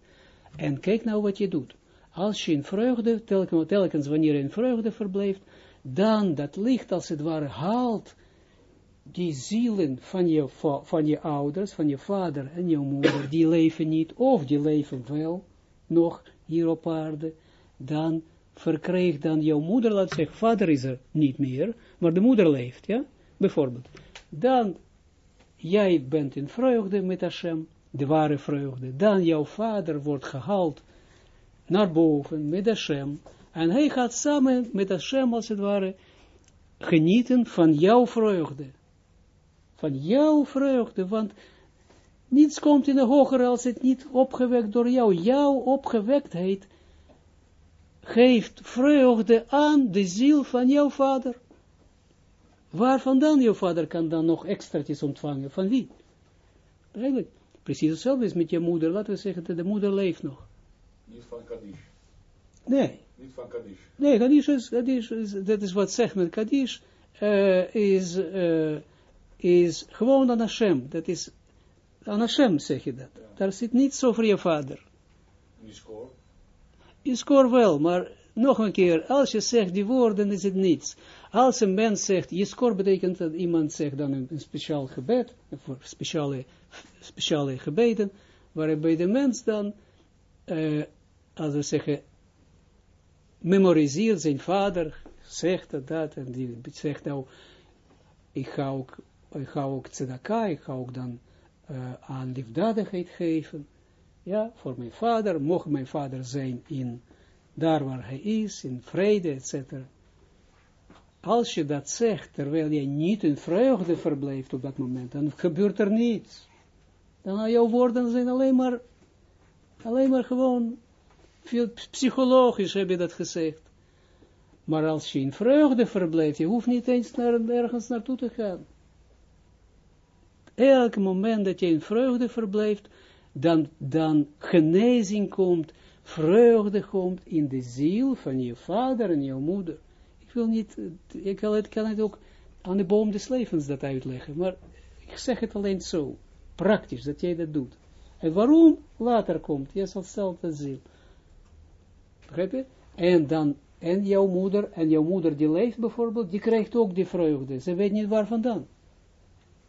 En kijk nou wat je doet. Als je in vreugde, telkens, telkens wanneer je in vreugde verblijft, dan dat licht als het ware haalt die zielen van je, van je ouders, van je vader en je moeder, die leven niet, of die leven wel nog hier op aarde, dan verkreeg dan jouw moeder, laat zeggen, vader is er niet meer, maar de moeder leeft, ja, bijvoorbeeld. Dan, jij bent in vreugde met Hashem, de ware vreugde. Dan jouw vader wordt gehaald naar boven met Hashem, en hij gaat samen met Hashem, als het ware, genieten van jouw vreugde. Van jouw vreugde, want niets komt in de hogere als het niet opgewekt door jou. Jouw opgewektheid geeft vreugde aan de ziel van jouw vader. Waar vandaan jouw vader kan dan nog extraatjes ontvangen? Van wie? Eigenlijk, precies hetzelfde is met je moeder. Laten we zeggen dat de moeder leeft nog. Niet van Kaddish. Nee. Niet van Kaddish. Nee, Kaddish is, Kaddish is dat is wat zegt met Kaddish, uh, is, uh, is gewoon aan Hashem. Dat is, aan Hashem zeg je dat. Ja. Daar zit niets over je vader. Score? Je scoort wel, maar nog een keer, als je zegt die woorden, is het niets. Als een mens zegt, je score betekent dat iemand zegt dan een, speciaal gebed, voor speciale, speciale gebeden, waarbij de mens dan, uh, als we zeggen, memoriseert zijn vader, zegt dat, dat, en die zegt nou, ik ga ook, ik ga ook tzedaka, ik ga ook dan uh, aan liefdadigheid geven, ja, voor mijn vader, mocht mijn vader zijn in, daar waar hij is, in vrede, etc. Als je dat zegt, terwijl je niet in vreugde verblijft op dat moment, dan gebeurt er niets. Dan jouw woorden zijn alleen maar, alleen maar gewoon, veel psychologisch heb je dat gezegd. Maar als je in vreugde verblijft, je hoeft niet eens naar, ergens naartoe te gaan. Elk moment dat je in vreugde verblijft, dan, dan genezing komt, vreugde komt in de ziel van je vader en je moeder. Ik wil niet, ik kan het, kan ook aan de boom des levens dat uitleggen, maar ik zeg het alleen zo, praktisch, dat jij dat doet. En waarom later komt, je zal zelf dat zien. Begrijp je? En dan, en jouw moeder, en jouw moeder die leeft bijvoorbeeld, die krijgt ook die vreugde. Ze weet niet waar vandaan.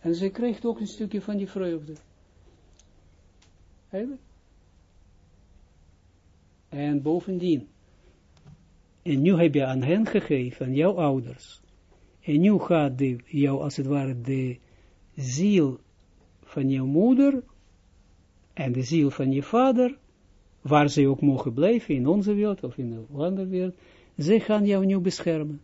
En ze krijgt ook een stukje van die vreugde. En bovendien, en nu heb je aan hen gegeven, aan jouw ouders, en nu gaat de, jou, als het ware, de ziel van jouw moeder, en de ziel van je vader, waar ze ook mogen blijven, in onze wereld of in een andere wereld, zij gaan jou nu beschermen.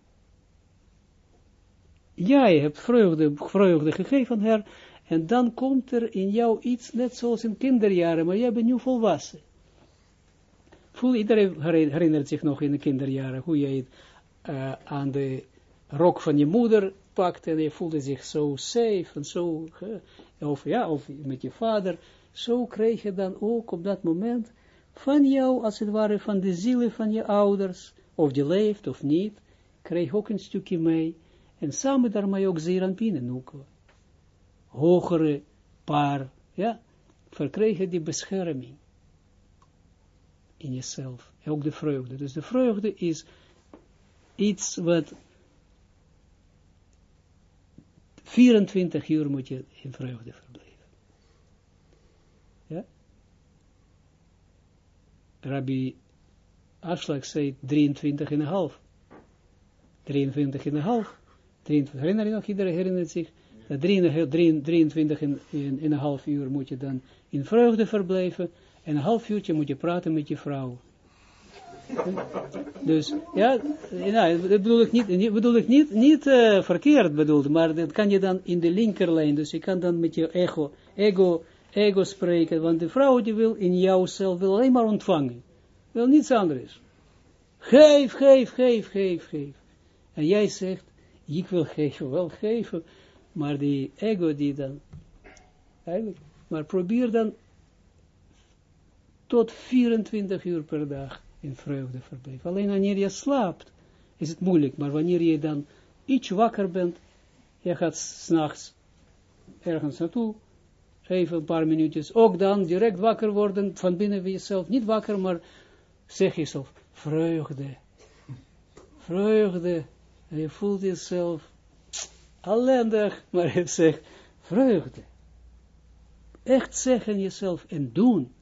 Jij hebt vreugde, vreugde gegeven aan haar, en dan komt er in jou iets, net zoals in kinderjaren, maar jij bent nu volwassen. Voel, iedereen herinnert zich nog in de kinderjaren, hoe jij het uh, aan de rok van je moeder pakte, en je voelde zich zo safe, en zo, uh, of ja, of met je vader, zo kreeg je dan ook op dat moment van jou, als het ware, van de zielen van je ouders, of je leeft of niet, kreeg ook een stukje mee, en samen daarmee ook zeer aan binnen. Hogere paar, ja, verkregen die bescherming in jezelf, ook de vreugde. Dus de vreugde is iets wat 24 uur moet je in vreugde verblijven. Ja? Rabbi Afslag zei 23 en een half. 23 en een half. 23, herinner je nog, iedereen herinnert zich, 23 en, een half uur moet je dan in vreugde verblijven, en een half uurtje moet je praten met je vrouw. Dus, ja, nou, dat bedoel ik niet, bedoel ik niet, niet uh, verkeerd bedoeld, maar dat kan je dan in de linkerlijn, dus je kan dan met je ego, ego, ego spreken, want de vrouw die wil in jouzelf, wil alleen maar ontvangen, wil niets anders. Geef, geef, geef, geef, geef. En jij zegt, ik wil geven, wel geven, maar die ego die dan, eigenlijk, maar probeer dan tot 24 uur per dag in vreugde verblijven. Alleen wanneer je slaapt, is het moeilijk, maar wanneer je dan iets wakker bent, je gaat s'nachts ergens naartoe, even een paar minuutjes, ook dan direct wakker worden, van binnen bij jezelf, niet wakker, maar zeg jezelf, vreugde, vreugde, je voelt jezelf ellendig, maar je zegt, vreugde. Echt zeggen jezelf en doen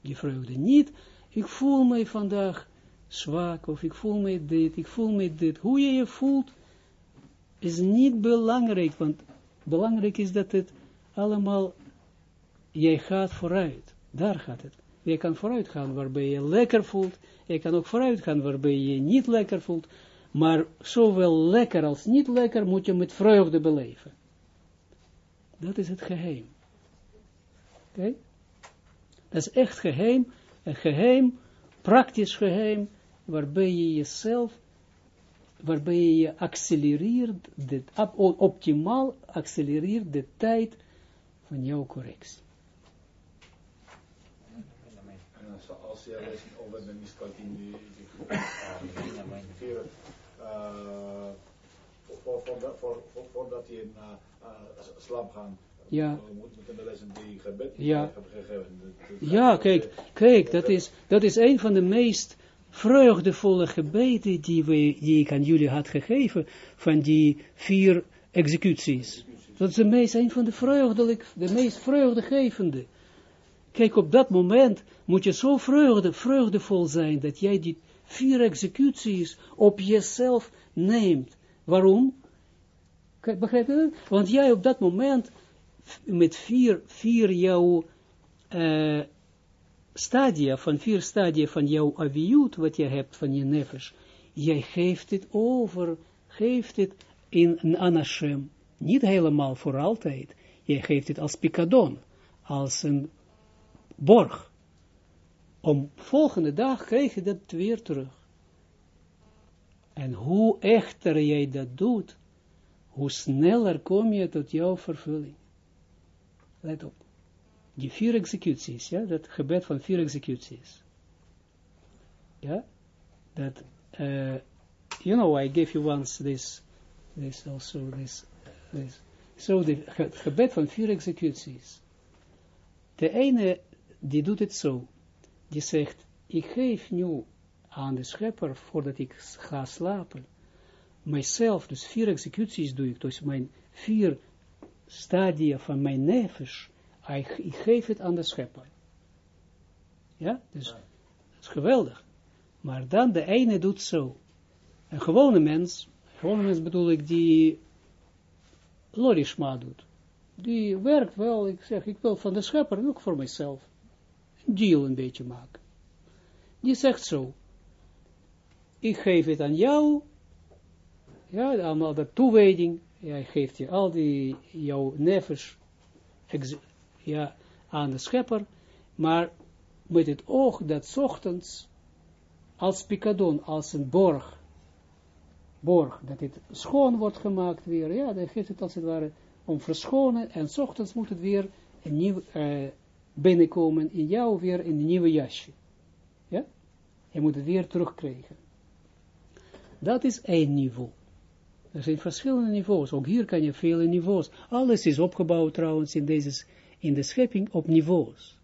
die vreugde. Niet, ik voel mij vandaag zwak, of ik voel mij dit, ik voel mij dit. Hoe je je voelt, is niet belangrijk, want belangrijk is dat het allemaal, jij gaat vooruit. Daar gaat het. Je kan vooruit gaan waarbij je lekker voelt. Je kan ook vooruit gaan waarbij je niet lekker voelt. Maar zowel lekker als niet lekker moet je met vreugde beleven. Dat is het geheim. Oké? Dat is echt geheim, een geheim, praktisch geheim, waarbij je jezelf, waarbij je accelereert, de, optimaal accelereert de tijd van jouw correctie. als je les over de miskot in die voordat je naar slaap gaat, ja. Ja. Ja, kijk, kijk, dat is, dat is een van de meest vreugdevolle gebeden die, we, die ik aan jullie had gegeven, van die vier executies. Dat is de meest, een van de vreugdelijk, de meest vreugdegevende. Kijk, op dat moment moet je zo vreugde, vreugdevol zijn, dat jij die vier executies op jezelf neemt. Waarom? Begrijp je dat? Want jij op dat moment met vier, vier jouw uh, stadia, van vier stadia van jouw aviut, wat je hebt van je nefesh, jij geeft het over, geeft het in een anashem, niet helemaal voor altijd, jij geeft het als picadon, als een borg, om volgende dag krijg je dat weer terug. En hoe echter jij dat doet, hoe sneller kom je tot jouw vervulling. Let op. Die vier executies, ja, dat gebed van vier executies. Ja, that, uh, you know, I gave you once this, this also, this, this. So, the gebed van vier executies. De ene, die doet het zo. Die zegt, ik geef nu aan de schepper, voordat ik ga slapen, mijzelf, dus vier executies doe ik, dus mijn vier stadia van mijn nefesh, ik, geef het aan de schepper. Ja, dus dat is geweldig. Maar dan de ene doet zo. Een gewone mens, een gewone mens bedoel ik, die lorishma doet. Die werkt wel, ik zeg, ik wil van de schepper, ook voor mijzelf, deal een beetje maken. die zegt zo, ik geef het aan jou, ja, allemaal dat toewijding, jij geeft je al die, jouw nevers, ja, aan de schepper, maar met het oog dat ochtends, als picadon, als een borg, borg, dat het schoon wordt gemaakt weer, ja, dan geeft het als het ware om verschonen, en ochtends moet het weer een nieuw, eh, binnenkomen in jou weer in een nieuwe jasje. Ja? Je moet het weer terugkrijgen. Dat is één niveau. Er zijn verschillende niveaus. Ook hier kan je vele niveaus. Alles is opgebouwd trouwens in, deze, in de schepping op niveaus.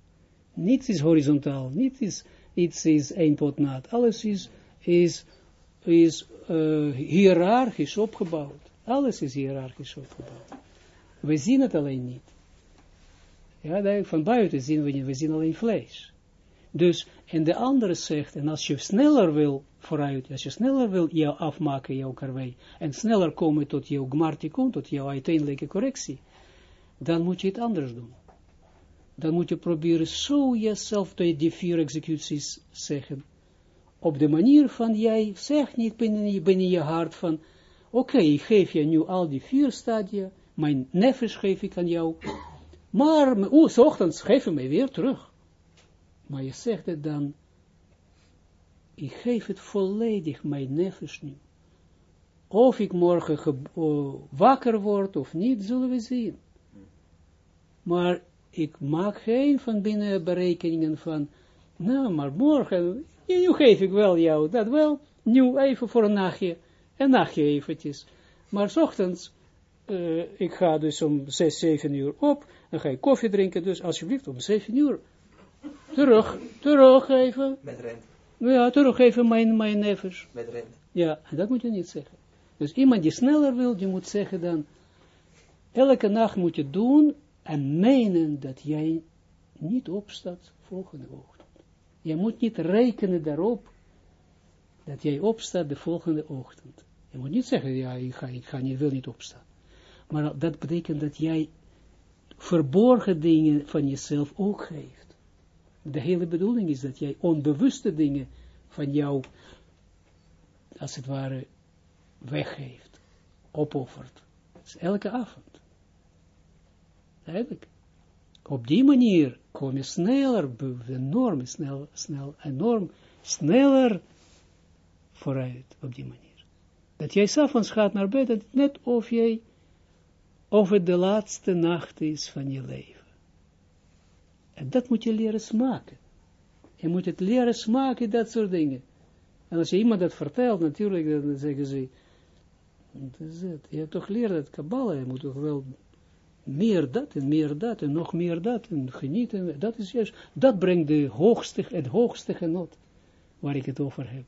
Niets is horizontaal. Niets is, iets is één pot nat. Alles is, is, is uh, hiërarchisch opgebouwd. Alles is hiërarchisch opgebouwd. We zien het alleen niet. Ja, dat- van buiten zien we we zien alleen vlees. Dus, en de andere zegt, en als je sneller wil vooruit, als je sneller wil jou afmaken, jouw karwei, en sneller komen tot jouw gmartikon, tot jouw uiteindelijke correctie, dan moet je het anders doen. Dan moet je proberen zo jezelf die die vier executies zeggen, op de manier van, jij zegt niet binnen, binnen je hart van, oké, ik geef je nu al die vier stadia, mijn nefesh geef ik aan jou, maar, 's ochtends geef je mij weer terug. Maar je zegt het dan, ik geef het volledig mijn nefesh nu. Of ik morgen ge- oh, wakker word of niet, zullen we zien. Maar ik maak geen van binnen berekeningen van, nou, maar morgen, nu geef ik wel jou, dat wel, nu even voor een nachtje, een nachtje eventjes. Maar 's ochtends, eh, ik ga dus om 6, 7 uur op, dan ga ik koffie drinken, dus alsjeblieft om 7 uur terug, teruggeven, Met rente. ja, teruggeven mijn, mijn nevers. Met rente. Ja, en dat moet je niet zeggen. Dus iemand die sneller wil, die moet zeggen dan, elke nacht moet je doen en menen dat jij niet opstaat volgende ochtend. Je moet niet rekenen daarop dat jij opstaat de volgende ochtend. Je moet niet zeggen, ja, ik ga, ik ga niet, wil niet opstaan. Maar dat betekent dat jij verborgen dingen van jezelf ook geeft. De hele bedoeling is dat jij onbewuste dingen van jou als het ware, weggeeft, opoffert. Dus elke avond. Eigenlijk. Op die manier kom je sneller, enorm snel, snel, enorm sneller vooruit, op die manier. Dat jij s'avonds gaat naar bed, net of jij, of het de laatste nacht is van je leven. En dat moet je leren smaken. Je moet het leren smaken, dat soort dingen. En als je iemand dat vertelt, natuurlijk, dan zeggen ze, wat is het? Je hebt toch geleerd dat Kabbalah, je moet toch wel meer dat en meer dat en nog meer dat en genieten. Dat is juist, dat brengt de hoogste, het hoogste genot waar ik het over heb.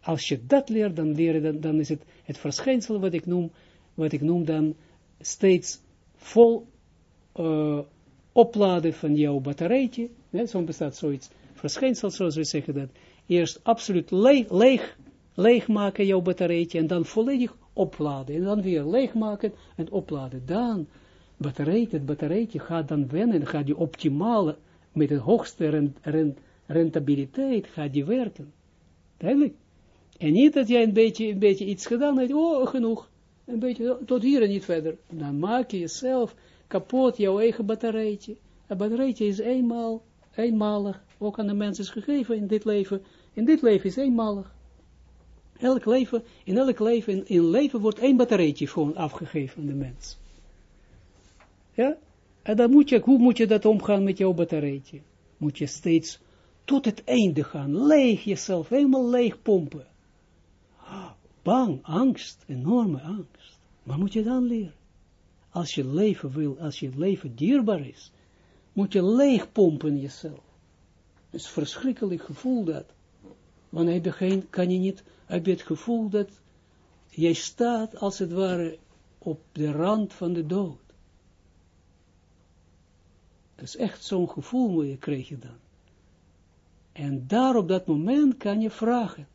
Als je dat leert, dan leren, dan, dan is het het verschijnsel wat ik noem, wat ik noem dan steeds vol eh, opladen van jouw batterijtje. Ja, zo bestaat zoiets verschijnsel, zoals we zeggen dat. Eerst absoluut leeg, leeg, maken jouw batterijtje en dan volledig opladen. En dan weer leeg maken en opladen. Dan batterijtje, het batterijtje gaat dan wennen, gaat die optimale, met de hoogste ren- ren- rentabiliteit, gaat die werken. Duidelijk. En niet dat jij een beetje, een beetje iets gedaan hebt, oh, genoeg. Een beetje, tot hier en niet verder. Dan maak je jezelf kapot, jouw eigen batterijtje. Een batterijtje is eenmaal, eenmalig, ook aan de mens is gegeven in dit leven. In dit leven is eenmalig. Elk leven, in elk leven, in, in leven wordt één batterijtje gewoon afgegeven aan de mens. Ja? En dan moet je, hoe moet je dat omgaan met jouw batterijtje? Moet je steeds tot het einde gaan, leeg jezelf, helemaal leeg pompen. Bang, angst, enorme angst. Maar moet je dan leren? Als je leven wil, als je leven dierbaar is, moet je leeg pompen jezelf. Het is een verschrikkelijk gevoel dat. Want heb je geen, kan je niet, heb je het gevoel dat jij staat als het ware op de rand van de dood. Dat is echt zo'n gevoel moet je krijg je dan. En daar op dat moment kan je vragen.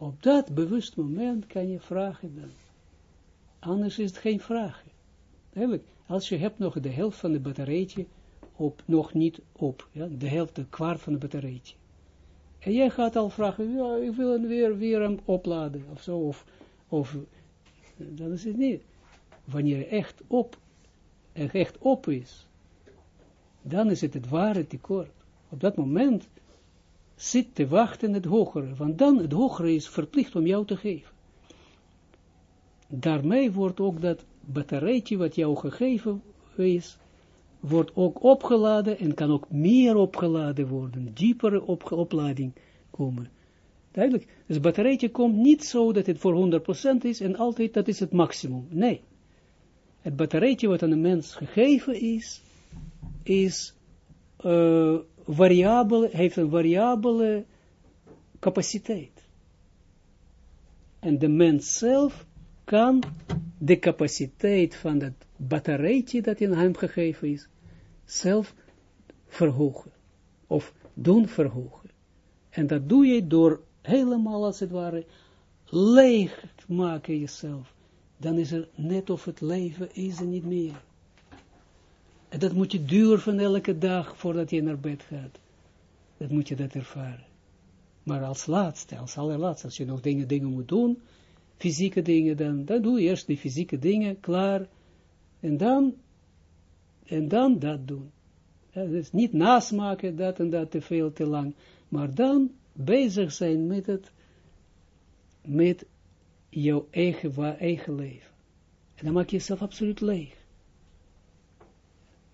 Op dat bewust moment kan je vragen dan. Anders is het geen. Eigenlijk, als je hebt nog de helft van de batterijtje op, nog niet op. Ja, de helft, de kwart van de batterijtje. En jij gaat al vragen, ja, ik wil hem weer, weer hem opladen, of zo, of, of, dat is het niet. Wanneer echt op, echt op is, dan is het het ware tekort. Op dat moment zit te wachten het hogere, want dan het hogere is verplicht om jou te geven. Daarmee wordt ook dat batterijtje wat jou gegeven is, wordt ook opgeladen en kan ook meer opgeladen worden, diepere op oplading komen. Duidelijk, dus het batterijtje komt niet zo dat het voor 100% is en altijd dat is het maximum. Nee. Het batterijtje wat aan een mens gegeven is, is uh, variabele, heeft een variabele capaciteit. En de mens zelf kan de capaciteit van dat batterijtje dat in hem gegeven is, zelf verhogen. Of doen verhogen. En dat doe je door helemaal als het ware leeg maken jezelf. Dan is er net of het leven is er niet meer. En dat moet je durven elke dag voordat je naar bed gaat. Dat moet je dat ervaren. Maar als laatste, als allerlaatste, als je nog dingen, dingen moet doen, fysieke dingen, dan, dan doe je eerst die fysieke dingen klaar. En dan, en dan dat doen. Dus niet nasmaken, dat en dat te veel, te lang. Maar dan bezig zijn met het, met jouw eigen, eigen leven. En dan maak je jezelf absoluut leeg.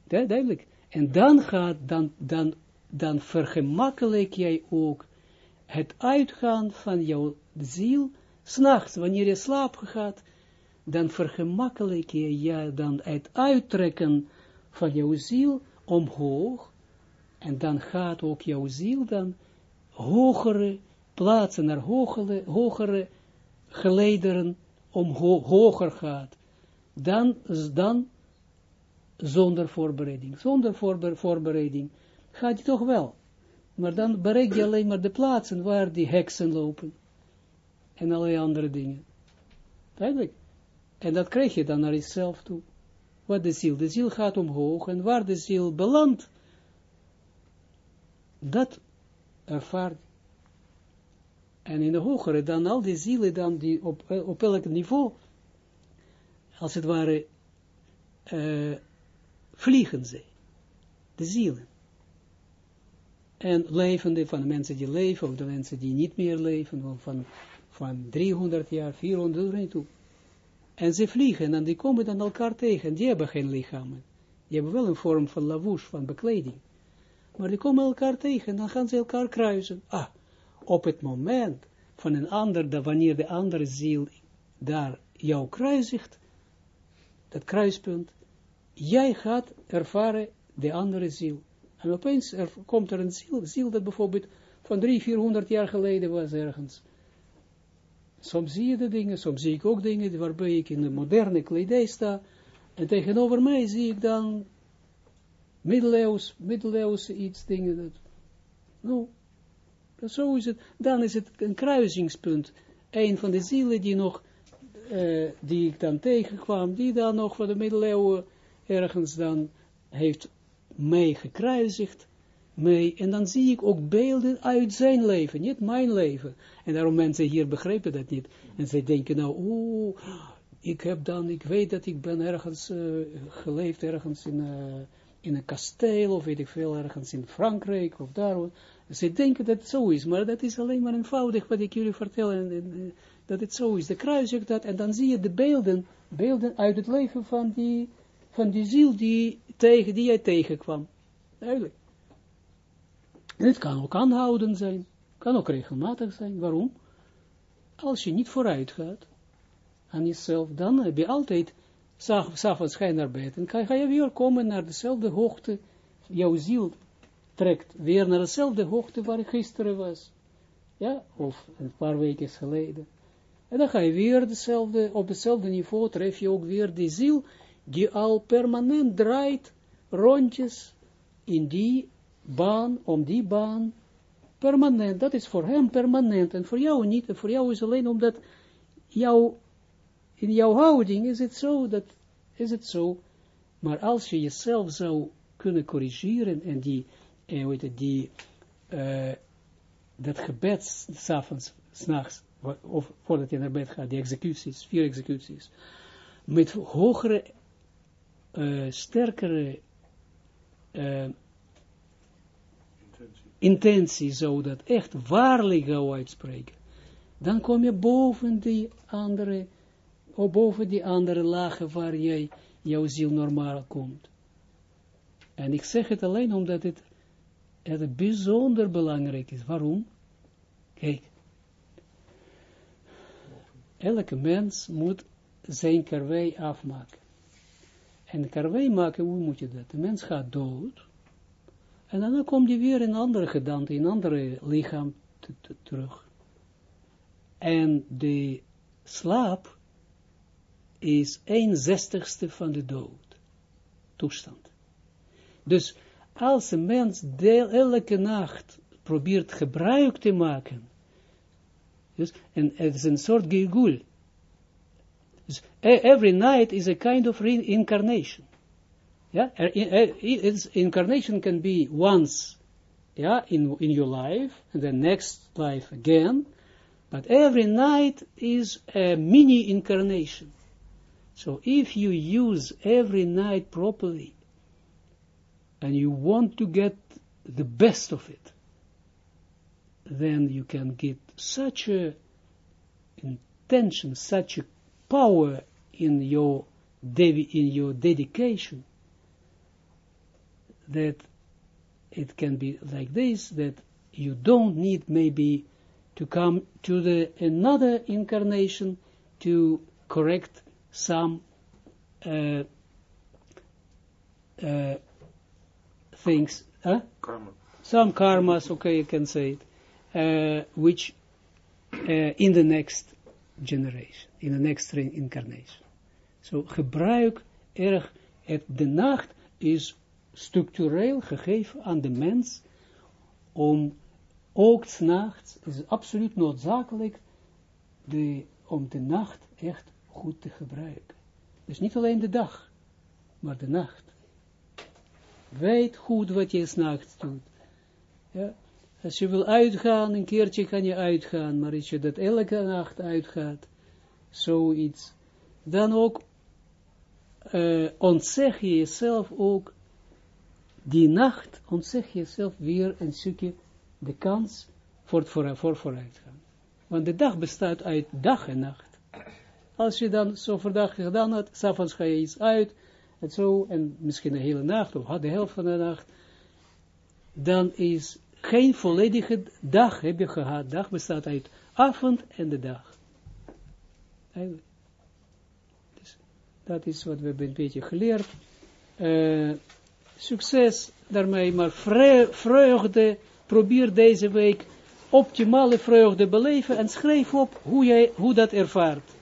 Duidelijk. En dan gaat, dan, dan, dan vergemakkelijk jij ook het uitgaan van jouw ziel, s'nachts, wanneer je slaap gaat, dan vergemakkelijk je ja, dan het uittrekken van jouw ziel omhoog, en dan gaat ook jouw ziel dan hogere plaatsen, naar hogere, hogere gelederen omhoog, hoger gaat, dan, dan zonder voorbereiding. Zonder voorbe voorbereiding gaat je toch wel. Maar dan bereik je alleen maar de plaatsen waar die heksen lopen. En allerlei andere dingen. Duidelijk. En dat krijg je dan naar jezelf toe. Wat de ziel. De ziel gaat omhoog. En waar de ziel belandt. Dat ervaart. En in de hogere dan al die zielen dan die op, op elk niveau. Als het ware. Uh, vliegen ze, de zielen. En levende van de mensen die leven, of de mensen die niet meer leven, van, van 300 jaar, 400 jaar toe. En ze vliegen en die komen dan elkaar tegen. Die hebben geen lichamen. Die hebben wel een vorm van lavouche, van bekleding. Maar die komen elkaar tegen en dan gaan ze elkaar kruisen. Ah, op het moment van een ander, dat wanneer de andere ziel daar jou kruisigt, dat kruispunt, jij gaat ervaren de andere ziel. En opeens er, komt er een ziel, ziel dat bijvoorbeeld van drie, vierhonderd jaar geleden was ergens. Soms zie je de dingen, soms zie ik ook dingen waarbij ik in een moderne kledij sta. En tegenover mij zie ik dan middeleeuws, middeleeuwse iets, dingen. Dat, nou, zo is het. Dan is het een kruisingspunt. Een van de zielen die nog, uh, die ik dan tegenkwam, die dan nog van de middeleeuwen ergens dan heeft mij gekruisigd, mij, en dan zie ik ook beelden uit zijn leven, niet mijn leven. En daarom mensen hier begrijpen dat niet. En zij denken nou, oeh, ik heb dan, ik weet dat ik ben ergens uh, geleefd, ergens in, uh, in een kasteel, of weet ik veel, ergens in Frankrijk, of daar. Ze denken dat het zo is, maar dat is alleen maar eenvoudig wat ik jullie vertel, en, en, dat het zo is. De kruisig dat, en dan zie je de beelden, beelden uit het leven van die van die ziel die, tegen, die jij tegenkwam. Duidelijk. En het kan ook aanhouden zijn. Kan ook regelmatig zijn. Waarom? Als je niet vooruit gaat aan jezelf, dan heb je altijd, s'avonds ga je naar bed en ga je weer komen naar dezelfde hoogte. Jouw ziel trekt weer naar dezelfde hoogte waar gisteren was. Ja, of een paar weken geleden. En dan ga je weer dezelfde, op hetzelfde niveau tref je ook weer die ziel die al permanent draait rondjes in die baan, om die baan, permanent, dat is voor hem permanent, en voor jou niet, en voor jou is alleen omdat jou, in jouw houding is het zo, dat is het zo, maar als je jezelf zou kunnen corrigeren, en die, en weet het, die, uh, dat gebed, s'avonds, s'nachts, of voordat je naar bed gaat, die executies, vier executies, met hogere, eh, sterkere eh, intentie, zou dat echt waarlijk gaan uitspreken, dan kom je boven die andere, of boven die andere lagen waar jij, jouw ziel normaal komt. En ik zeg het alleen omdat het, het bijzonder belangrijk is. Waarom? Kijk, elke mens moet zijn karwei afmaken. En karwei maken, hoe moet je dat? De mens gaat dood. En dan komt hij weer in andere gedaante, in andere lichaam te- te- terug. En de slaap is een zestigste van de dood. Toestand. Dus als een mens elke nacht probeert gebruik te maken, dus, en het is een soort gilgul. Every night is a kind of reincarnation. Yeah, it's, incarnation can be once, yeah, in, in your life, and the next life again, but every night is a mini incarnation. So if you use every night properly, and you want to get the best of it, then you can get such a intention, such a power in your in your dedication that it can be like this that you don't need maybe to come to the another incarnation to correct some uh, uh, things huh? Karma. some karmas, okay, you can say it, uh, which uh, in the next generation, in the next reincarnation. So gebruik erg, het, de nacht is structureel gegeven aan de mens om ook s'nachts, is het absoluut noodzakelijk de, om de nacht echt goed te gebruiken. Dus niet alleen de dag, maar de nacht. Weet goed wat je s'nachts doet. Ja, als je wil uitgaan, een keertje kan je uitgaan, maar als je dat elke nacht uitgaat, zoiets, dan ook uh, ontzeg je jezelf ook, die nacht ontzeg je jezelf weer een stukje de kans voor, het voor, voor vooruitgaan. Want de dag bestaat uit dag en nacht. Als je dan zo vandaag gedaan had, s'avonds ga je iets uit, en zo, en misschien de hele nacht, of de helft van de nacht, dan is geen volledige dag heb je gehad. Dag bestaat uit avond en de dag. Dus dat is wat we een beetje geleerd. Uh, succes daarmee, maar vre vreugde, probeer deze week optimale vreugde beleven en schrijf op hoe, jij, hoe dat ervaart.